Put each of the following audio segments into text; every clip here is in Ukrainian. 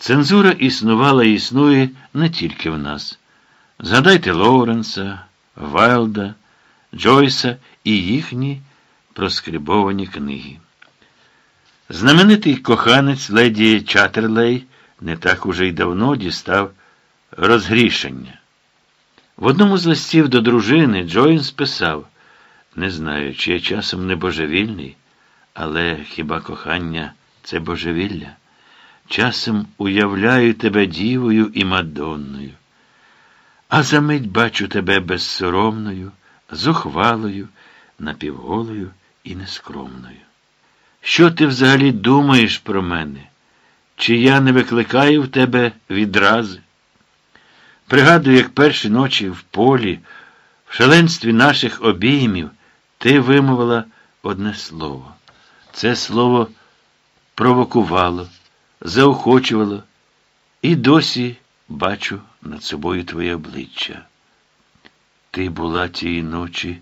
Цензура існувала і існує не тільки в нас. Згадайте Лоуренса, Вайлда, Джойса і їхні проскрибовані книги. Знаменитий коханець леді Чатерлей не так уже й давно дістав розгрішення. В одному з листів до дружини Джойнс писав не знаю, чи я часом не божевільний, але хіба кохання це божевілля? Часом уявляю тебе дівою і мадонною, а за мить бачу тебе безсоромною, зухвалою, напівголою і нескромною. Що ти взагалі думаєш про мене? Чи я не викликаю в тебе відрази? Пригадую, як перші ночі в полі, в шаленстві наших обіймів, ти вимовила одне слово. Це слово провокувало, заохочувало, і досі бачу над собою твоє обличчя. Ти була тієї ночі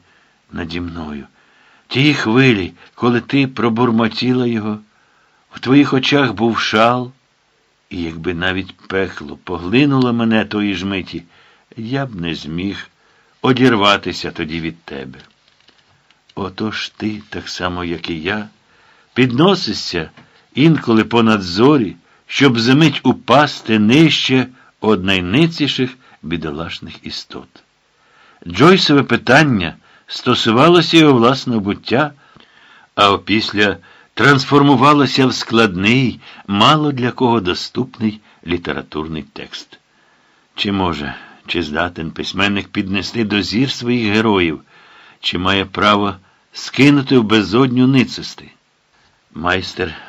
наді мною, тієї хвилі, коли ти пробурмотіла його, в твоїх очах був шал, і якби навіть пекло поглинуло мене тої ж миті, я б не зміг одірватися тоді від тебе. Отож ти, так само, як і я, підносишся інколи понад зорі, щоб замить упасти нижче од найниціших бідолашних істот. Джойсове питання стосувалося його власного буття, а опісля трансформувалося в складний, мало для кого доступний літературний текст. Чи може, чи здатен письменник піднести до зір своїх героїв, чи має право скинути в безодню ницисти? Майстер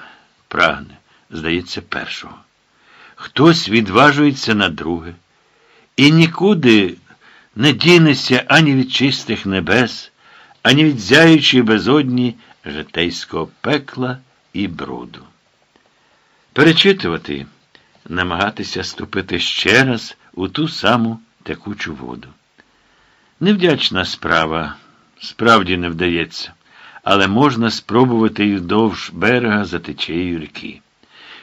прагне, здається, першого. Хтось відважується на друге, і нікуди не дінеться ані від чистих небес, ані від зяючої безодні житейського пекла і бруду. Перечитувати, намагатися ступити ще раз у ту саму текучу воду. Невдячна справа, справді не вдається, але можна спробувати й вдовж берега за течією ріки.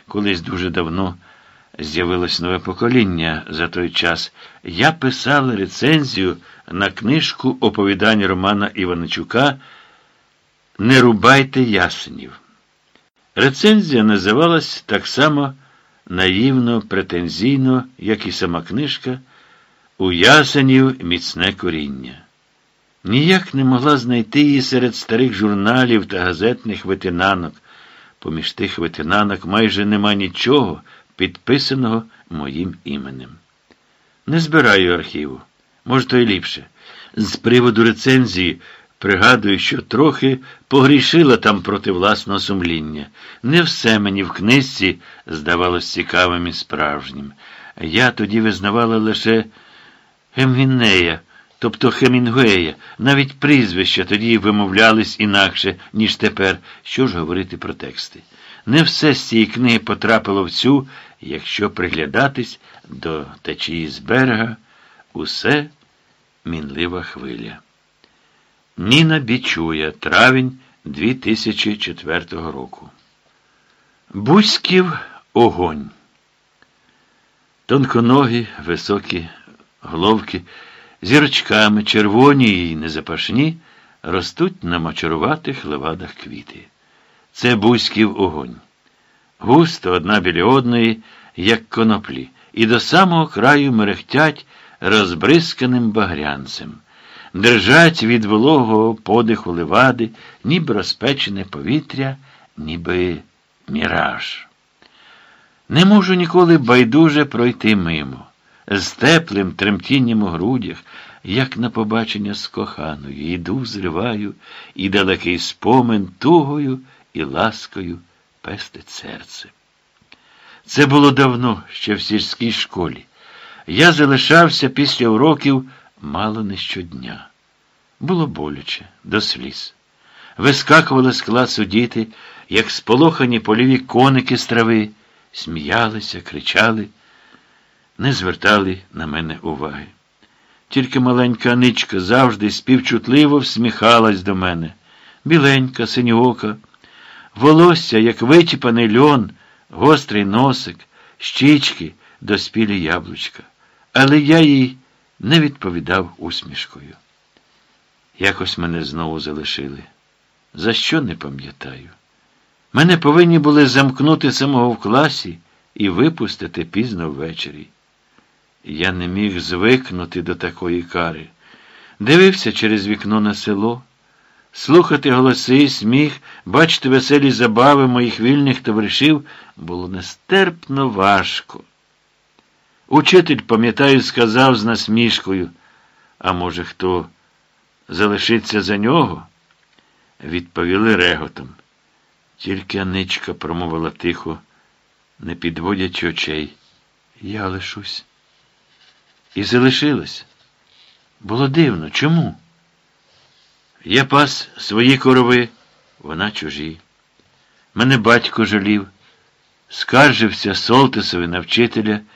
Колись дуже давно з'явилось нове покоління за той час. Я писала рецензію на книжку оповідань Романа Іваничука Не рубайте ясенів. Рецензія називалась так само наївно, претензійно, як і сама книжка, У ясенів міцне коріння. Ніяк не могла знайти її серед старих журналів та газетних ветенанок. Поміж тих ветенанок майже нема нічого, підписаного моїм іменем. Не збираю архіву, може, то й ліпше. З приводу рецензії пригадую, що трохи погрішила там проти власного сумління. Не все мені в книжці здавалось цікавим і справжнім. Я тоді визнавала лише Гемгінея, тобто Хемінгуея, навіть прізвища тоді вимовлялись інакше, ніж тепер. Що ж говорити про тексти? Не все з цієї книги потрапило в цю, якщо приглядатись до течії з берега, усе мінлива хвиля. Ніна Бічуя, травень 2004 року. Бузьків огонь. Тонконогі, високі головки, зірочками, червоні й незапашні, ростуть на мочаруватих левадах квіти. Це бузьків огонь. Густо одна біля одної, як коноплі, і до самого краю мерехтять розбризканим багрянцем. Держать від вологого подиху левади, ніби розпечене повітря, ніби міраж. Не можу ніколи байдуже пройти мимо, з теплим тремтінням у грудях, як на побачення з коханою, іду, зриваю, і далекий спомин тугою і ласкою пестить серце. Це було давно, ще в сільській школі. Я залишався після уроків мало не щодня. Було боляче, до сліз. Вискакували з класу діти, як сполохані польові коники з трави, сміялися, кричали, не звертали на мене уваги. Тільки маленька Аничка завжди співчутливо всміхалась до мене. Біленька, синьоока, волосся, як вичіпаний льон, гострий носик, щічки доспілі яблучка, але я їй не відповідав усмішкою. Якось мене знову залишили. За що не пам'ятаю? Мене повинні були замкнути самого в класі і випустити пізно ввечері. Я не міг звикнути до такої кари. Дивився через вікно на село, слухати голоси, сміх, бачити веселі забави моїх вільних товаришів було нестерпно важко. Учитель, пам'ятаю, сказав з насмішкою, а може, хто залишиться за нього? Відповіли реготом. Тільки Аничка промовила тихо, не підводячи очей. Я лишусь. І залишилась. Було дивно. Чому? Я пас свої корови, вона чужі. Мене батько жалів, скаржився Солтисові на вчителя.